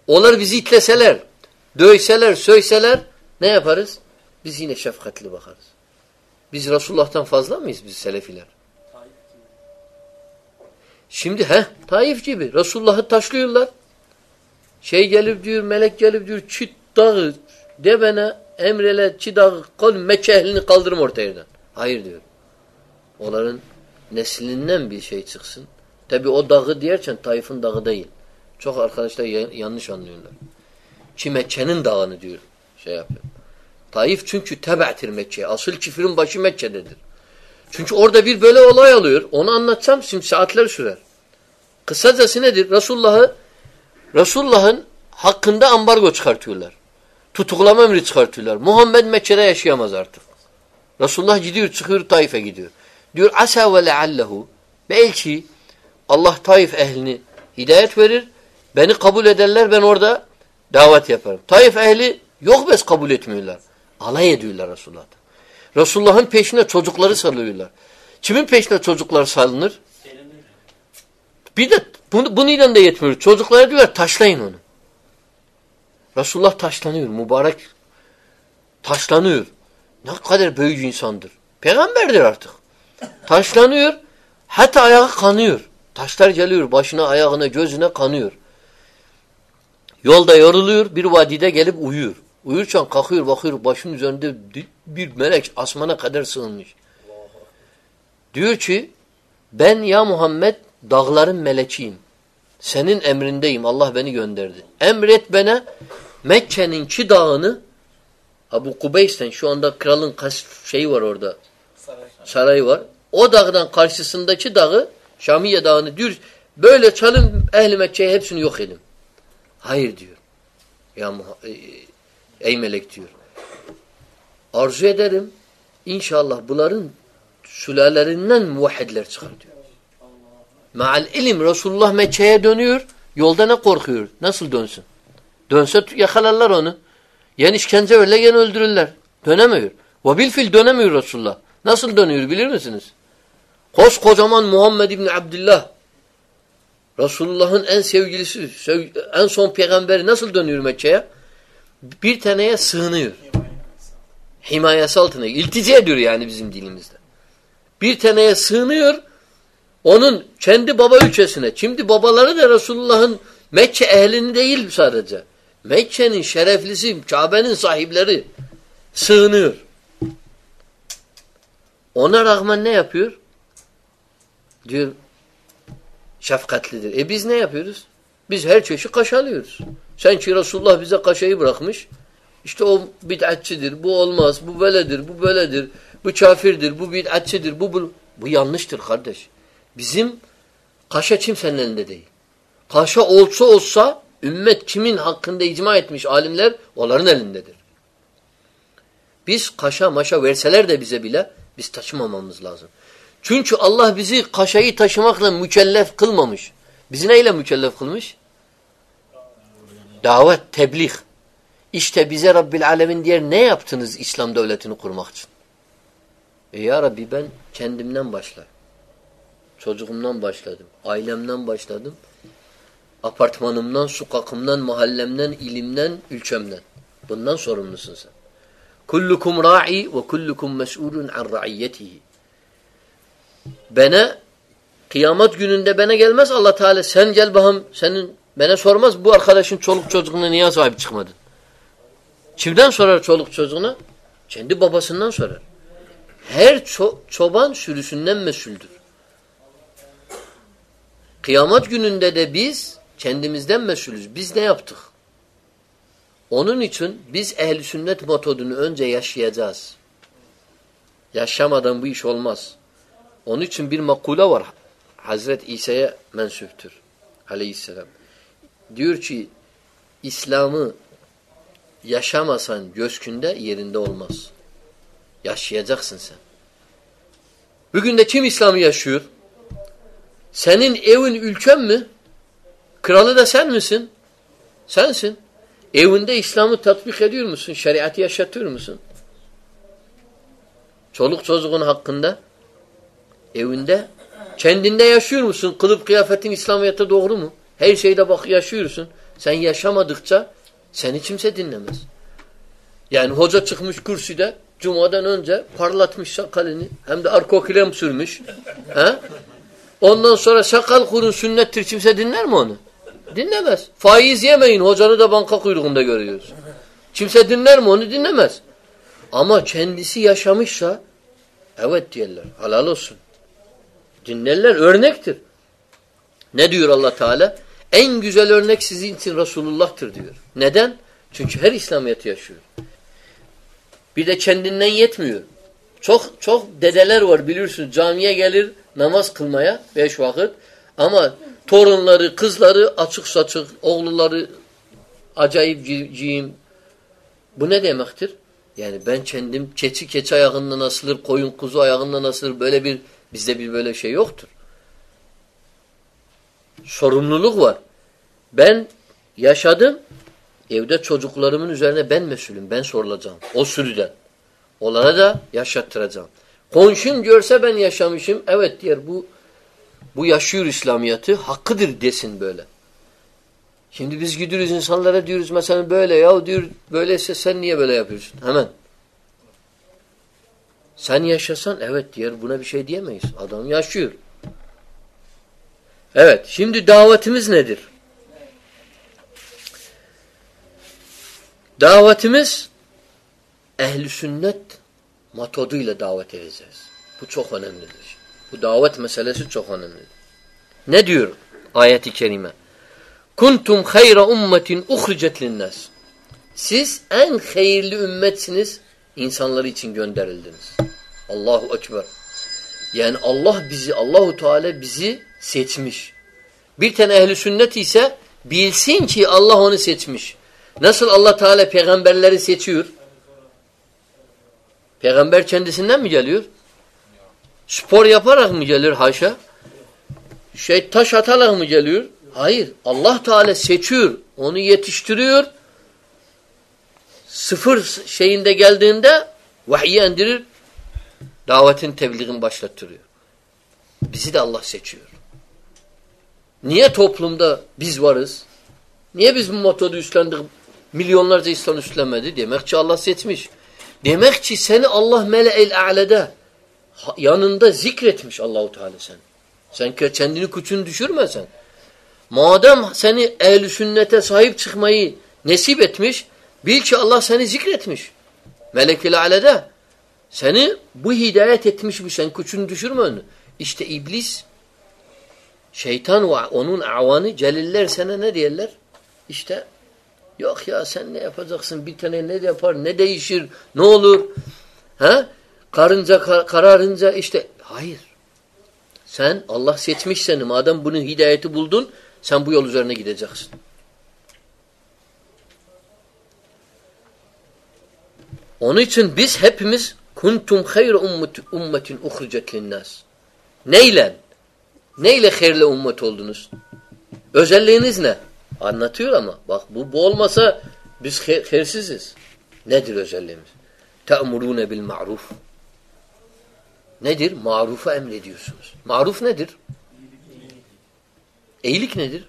Onlar bizi itleseler, döyseler, söyseler ne yaparız? Biz yine şefkatli bakarız. Biz Resulullah'tan fazla mıyız biz Selefiler? Şimdi he Taif gibi Resulullah'ı taşlıyorlar. Şey gelip diyor, melek gelip diyor, çit dağı de bana emrele çi dağı kol Mekke kaldırım orta yerden. Hayır diyor. Onların neslinden bir şey çıksın. Tabi o dağı diyerken Taif'in dağı değil. Çok arkadaşlar yanlış anlıyorlar. Ki Mekke'nin dağını diyor. Şey yapıyor. Taif çünkü tebe'tir Mekke'ye. Asıl küfürün başı Mekke'dedir. Çünkü orada bir böyle olay alıyor. Onu anlatsam şimdi saatler sürer. Kısacası nedir? Resulullah'ı Resulullah'ın hakkında ambargo çıkartıyorlar. Tutuklama emri çıkartıyorlar. Muhammed Mekke'de yaşayamaz artık. Resulullah gidiyor çıkıyor Taif'e gidiyor. Diyor asa ve leallehu belki Allah Taif ehlini hidayet verir. Beni kabul ederler ben orada davet yaparım. Taif ehli yok bes kabul etmiyorlar. Alay ediyorlar Resulullah'ta. Resulullah'ın peşine çocukları salıyorlar. Kimin peşine çocuklar salınır? Bir de bunu, bununla da yetmiyor. Çocuklara diyorlar taşlayın onu. Resulullah taşlanıyor. Mübarek taşlanıyor. Ne kadar büyük insandır. Peygamberdir artık. Taşlanıyor. Hatta ayağı kanıyor. Taşlar geliyor başına, ayağına, gözüne kanıyor. Yolda yoruluyor. Bir vadide gelip uyuyor. Uyurken kalkıyor bakıyor başın üzerinde bir melek asmana kadar sığınmış. Diyor ki ben ya Muhammed dağların meleçiyim. Senin emrindeyim. Allah beni gönderdi. Emret bana Mekke'nin çi dağını Abu Kubeys'ten şu anda kralın şeyi var orada. Saray. Sarayı var. O dağdan karşısındaki dağı Şamiye dağını diyor böyle çalın ehli Mekke'yi hepsini yok edin. Hayır diyor. Ya e, ey melek diyor. Arzu ederim inşallah bunların sülalerinden muvahhidler çıkar diyor. Maal ilim Resulullah Mekke'ye dönüyor. Yolda ne korkuyor? Nasıl dönsün? Dönse yakalarlar onu. Yen işkence öyle yen öldürürler. Dönemiyor. Ve bilfil dönemiyor Resulullah. Nasıl dönüyor bilir misiniz? Koskocaman Muhammed İbni Abdullah Resulullah'ın en sevgilisi, en son peygamberi nasıl dönüyor Mekke'ye? Bir taneye sığınıyor. Himayesi altına. İltica ediyor yani bizim dilimizde. Bir taneye sığınıyor. Onun kendi baba ülkesine. Şimdi babaları da Resulullah'ın Mekke ehlini değil sadece. Mekke'nin şereflisi, Kabe'nin sahipleri sığınıyor. Ona rağmen ne yapıyor? Diyor şefkatlidir. E biz ne yapıyoruz? Biz her çeşit kaşalıyoruz. Sen ki Resulullah bize kaşayı bırakmış. İşte o bid'atçidir, bu olmaz, bu böyledir, bu böyledir, bu kafirdir, bu bid'atçidir, bu, bu bu yanlıştır kardeş. Bizim kaşa kimsenin elinde değil. Kaşa olsa olsa ümmet kimin hakkında icma etmiş alimler onların elindedir. Biz kaşa maşa verseler de bize bile biz taşımamamız lazım. Çünkü Allah bizi kaşayı taşımakla mükellef kılmamış. Bizi neyle mükellef kılmış? Davet, tebliğ. İşte bize Rabbil Alemin diğer ne yaptınız İslam devletini kurmak için? E ya Rabbi ben kendimden başlar. Çocuğumdan başladım. Ailemden başladım. Apartmanımdan, sokakımdan, mahallemden, ilimden, ülkemden. Bundan sorumlusun sen. Kullukum ra'i ve kullukum mes'ulun an ra'iyyetihi. Bana kıyamet gününde bana gelmez Allah Teala sen gel baham senin bana sormaz bu arkadaşın çoluk çocuğuna niye sahip çıkmadın? Kimden sorar çoluk çocuğuna? Kendi babasından sorar. Her ço çoban sürüsünden mesuldür. Kıyamet gününde de biz kendimizden mesulüz. Biz ne yaptık? Onun için biz ehli sünnet metodunu önce yaşayacağız. Yaşamadan bu iş olmaz. Onun için bir makule var. Hazret İsa'ya mensuptur. Aleyhisselam. Diyor ki İslam'ı yaşamasan göskünde yerinde olmaz. Yaşayacaksın sen. Bugün de kim İslam'ı yaşıyor? Senin evin ülken mi? Kralı da sen misin? Sensin. Evinde İslam'ı tatbik ediyor musun? Şeriatı yaşatıyor musun? Çoluk çocuğun hakkında evinde kendinde yaşıyor musun? Kılıp kıyafetin İslamiyet'e doğru mu? Her şeyde bak yaşıyorsun. Sen yaşamadıkça seni kimse dinlemez. Yani hoca çıkmış kürsüde Cuma'dan önce parlatmış sakalını hem de arkokilem sürmüş. He? Ondan sonra sakal kurun sünnettir kimse dinler mi onu? Dinlemez. Faiz yemeyin hocanı da banka kuyruğunda görüyoruz. Kimse dinler mi onu? Dinlemez. Ama kendisi yaşamışsa evet diyorlar. Halal olsun. Dinlerler. Örnektir. Ne diyor allah Teala? En güzel örnek sizin için Resulullah'tır diyor. Neden? Çünkü her İslamiyet yaşıyor. Bir de kendinden yetmiyor. Çok çok dedeler var biliyorsun camiye gelir namaz kılmaya beş vakit ama torunları, kızları açık saçık, oğulları acayip ciyim. Bu ne demektir? Yani ben kendim keçi keçi ayağından asılır, koyun kuzu ayağından asılır böyle bir bizde bir böyle şey yoktur. Sorumluluk var. Ben yaşadım. Evde çocuklarımın üzerine ben mesulüm. Ben sorulacağım. O sürüden. Onlara da yaşattıracağım. Konşum görse ben yaşamışım. Evet diyor bu bu yaşıyor İslamiyet'i. Hakkıdır desin böyle. Şimdi biz gidiyoruz insanlara diyoruz mesela böyle ya diyor böyleyse sen niye böyle yapıyorsun? Hemen. Sen yaşasan evet diyor buna bir şey diyemeyiz. Adam yaşıyor. Evet şimdi davetimiz nedir? Davetimiz ehli sünnet metoduyla davet edeceğiz. Bu çok önemlidir. Bu davet meselesi çok önemlidir. Ne diyor ayeti kerime? Kuntum hayra ummetin uhricet linnas. Siz en hayırlı ümmetsiniz. İnsanlar için gönderildiniz. Allahu Ekber. Yani Allah bizi, Allahu Teala bizi seçmiş. Bir tane ehli sünnet ise bilsin ki Allah onu seçmiş. Nasıl Allah Teala peygamberleri seçiyor? Peygamber kendisinden mi geliyor? Spor yaparak mı gelir haşa? Şey taş atarak mı geliyor? Hayır. Allah Teala seçiyor. Onu yetiştiriyor. Sıfır şeyinde geldiğinde vahyi indirir. Davetin tebliğin başlattırıyor. Bizi de Allah seçiyor. Niye toplumda biz varız? Niye biz bu metodu üstlendik? Milyonlarca insan üstlenmedi. Demek ki Allah seçmiş. Demek ki seni Allah mele-el a'lede yanında zikretmiş Allahu Teala sen. Sen kendini kuçunu düşürme sen. Madem seni ehl sünnete sahip çıkmayı nesip etmiş, bil ki Allah seni zikretmiş. Melek-i alede seni bu hidayet etmiş bir sen kuçunu düşürme onu. İşte iblis şeytan ve onun avanı celiller sana ne diyorlar? İşte yok ya sen ne yapacaksın bir tane ne yapar ne değişir ne olur? Ha? Karınca kar kararınca işte hayır. Sen Allah seçmiş seni madem bunun hidayeti buldun Sen bu yol üzerine gideceksin. Onun için biz hepimiz kuntum hayr ummetin uhricet linnas. Neyle? Neyle hayırlı ümmet oldunuz? Özelliğiniz ne? Anlatıyor ama. Bak bu, bu olmasa biz hayırsiziz. Nedir özelliğimiz? Te'murune bil ma'ruf. Nedir? Marufu emrediyorsunuz. Maruf nedir? İyilik nedir?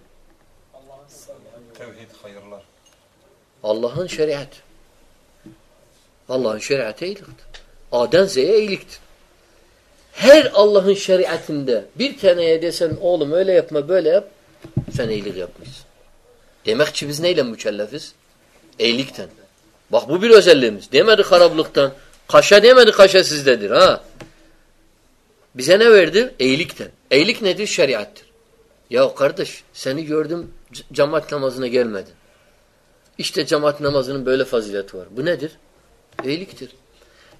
Tevhid, hayırlar. Allah'ın şeriat. Allah'ın şeriatı iyiliktir. A'dan Z'ye iyiliktir. Her Allah'ın şeriatinde bir taneye desen oğlum öyle yapma böyle yap sen iyilik yapmışsın. Demek ki biz neyle mükellefiz? İyilikten. Bak bu bir özelliğimiz. Demedi haraplıktan. Kaşa demedi kaşa sizdedir ha. Bize ne verdi? İyilikten. İyilik nedir? Şeriattır. Ya kardeş seni gördüm cemaat namazına gelmedin. İşte cemaat namazının böyle fazileti var. Bu nedir? İyiliktir.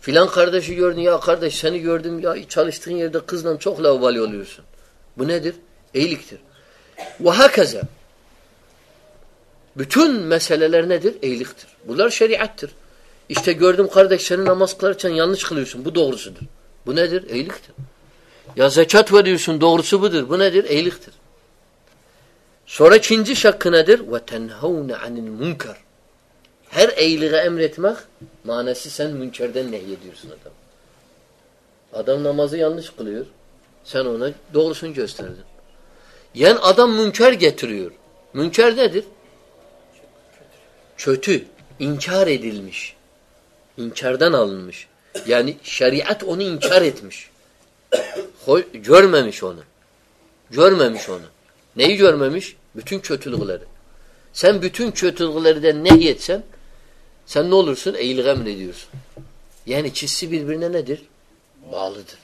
Filan kardeşi gördün ya kardeş seni gördüm ya çalıştığın yerde kızla çok lavabali oluyorsun. Bu nedir? İyiliktir. Ve hakeza. Bütün meseleler nedir? İyiliktir. Bunlar şeriattır. İşte gördüm kardeş seni namaz kılarken yanlış kılıyorsun. Bu doğrusudur. Bu nedir? İyiliktir. Ya zekat veriyorsun doğrusu budur. Bu nedir? İyiliktir. Sonra ikinci şakkı nedir? Ve tenhavne anil munkar. Her iyiliğe emretmek manası sen münkerden nehyediyorsun adam. Adam namazı yanlış kılıyor. Sen ona doğrusunu gösterdin. Yani adam münker getiriyor. Münker nedir? Kötü, inkar edilmiş. İnkardan alınmış. Yani şeriat onu inkar etmiş. Görmemiş onu. Görmemiş onu. Neyi görmemiş? Bütün kötülükleri. Sen bütün kötülüklerden nehyetsen sen ne olursun? Eğilik emrediyorsun. Yani ikisi birbirine nedir? Bağlıdır.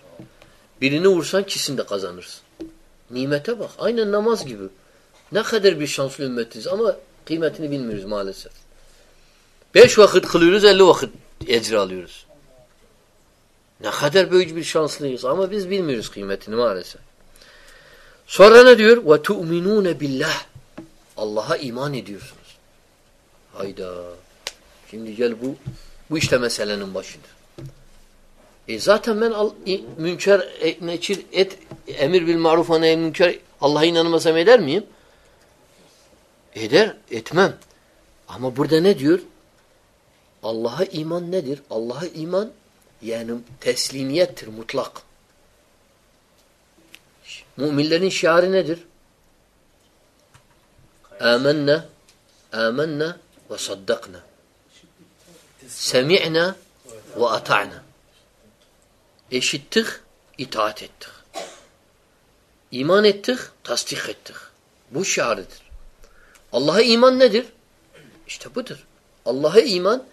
Birini vursan ikisini de kazanırsın. Nimete bak. Aynen namaz gibi. Ne kadar bir şanslı ümmetiz ama kıymetini bilmiyoruz maalesef. Beş vakit kılıyoruz, elli vakit ecri alıyoruz. Ne kadar büyük bir şanslıyız ama biz bilmiyoruz kıymetini maalesef. Sonra ne diyor? Ve tu'minune billah. Allah'a iman ediyorsunuz. Hayda. Şimdi gel bu bu işte meselenin başıdır. E zaten ben al, münker e, neçir et emir bil maruf ve münker Allah'a inanmasam eder miyim? Eder, etmem. Ama burada ne diyor? Allah'a iman nedir? Allah'a iman yani teslimiyettir mutlak. Müminlerin şiarı nedir? Âmennâ âmennâ ve saddakna. Semi'na ve ata'na. Eşittik, itaat ettik. İman ettik, tasdik ettik. Bu şiarıdır. Allah'a iman nedir? İşte budur. Allah'a iman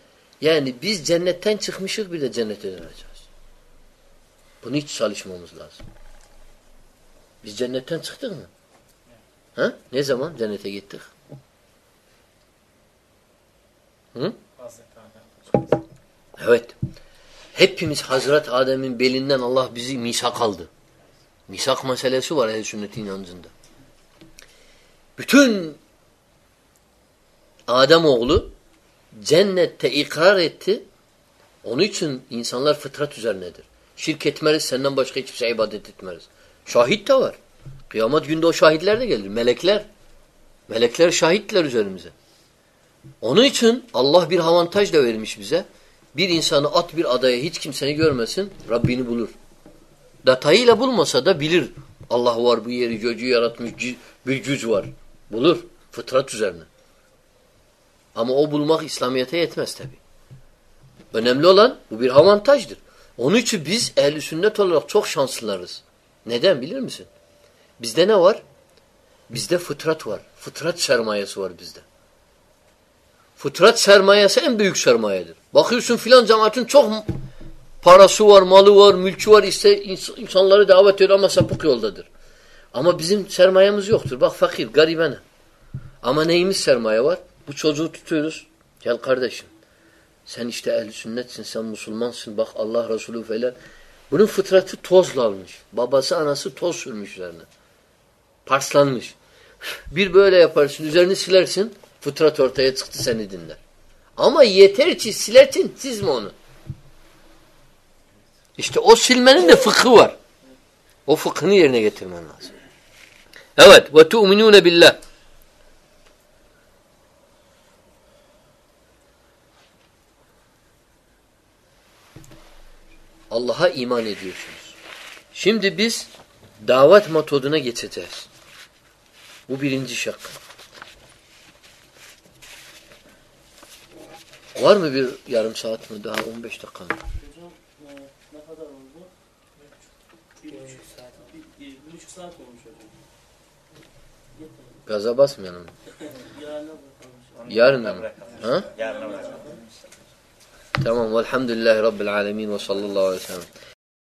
yani biz cennetten çıkmışız bir de cennete döneceğiz. Bunu hiç çalışmamız lazım. Biz cennetten çıktık mı? Ha? Ne zaman cennete gittik? Hı? Evet. Hepimiz Hazret Adem'in belinden Allah bizi misak aldı. Misak meselesi var ehl sünnetin inancında. Bütün Adem oğlu cennette ikrar etti. Onun için insanlar fıtrat üzerinedir. Şirk etmeriz, senden başka hiçbir ibadet etmeriz. Şahit de var. Kıyamet günde o şahitler de gelir. Melekler. Melekler şahitler üzerimize. Onun için Allah bir avantaj da vermiş bize. Bir insanı at bir adaya hiç kimseni görmesin, Rabbini bulur. Detayıyla bulmasa da bilir. Allah var bu yeri, göcü yaratmış, bir güç var. Bulur. Fıtrat üzerine. Ama o bulmak İslamiyet'e yetmez tabi. Önemli olan bu bir avantajdır. Onun için biz ehli sünnet olarak çok şanslılarız. Neden bilir misin? Bizde ne var? Bizde fıtrat var. Fıtrat sermayesi var bizde. Fıtrat sermayesi en büyük sermayedir. Bakıyorsun filan cemaatin çok parası var, malı var, mülkü var. İşte insanları davet ediyor ama sapık yoldadır. Ama bizim sermayemiz yoktur. Bak fakir, garibene. Ama neyimiz sermaye var? Bu çocuğu tutuyoruz. Gel kardeşim. Sen işte ehli sünnetsin, sen Müslümansın. Bak Allah Resulü falan. Bunun fıtratı tozla almış. Babası anası toz sürmüş üzerine. Parslanmış. <laughs> Bir böyle yaparsın, üzerini silersin, fıtrat ortaya çıktı seni dinler. Ama yeter ki silersin, çizme onu. İşte o silmenin de fıkhı var. O fıkhını yerine getirmen lazım. Evet. Ve tu'minune billah. Allah'a iman ediyorsunuz. Şimdi biz davet metoduna geçeceğiz. Bu birinci şak. Var mı bir yarım saat mi? Daha 15 dakika mı? Hocam ne kadar oldu? Bir buçuk saat. Bir, buçuk saat olmuş hocam. Gaza basmayalım. Yarına bakalım. Yarın mı? Ha? Yarına bırakalım. Tamam. Velhamdülillahi Rabbil alemin ve sallallahu aleyhi ve sellem.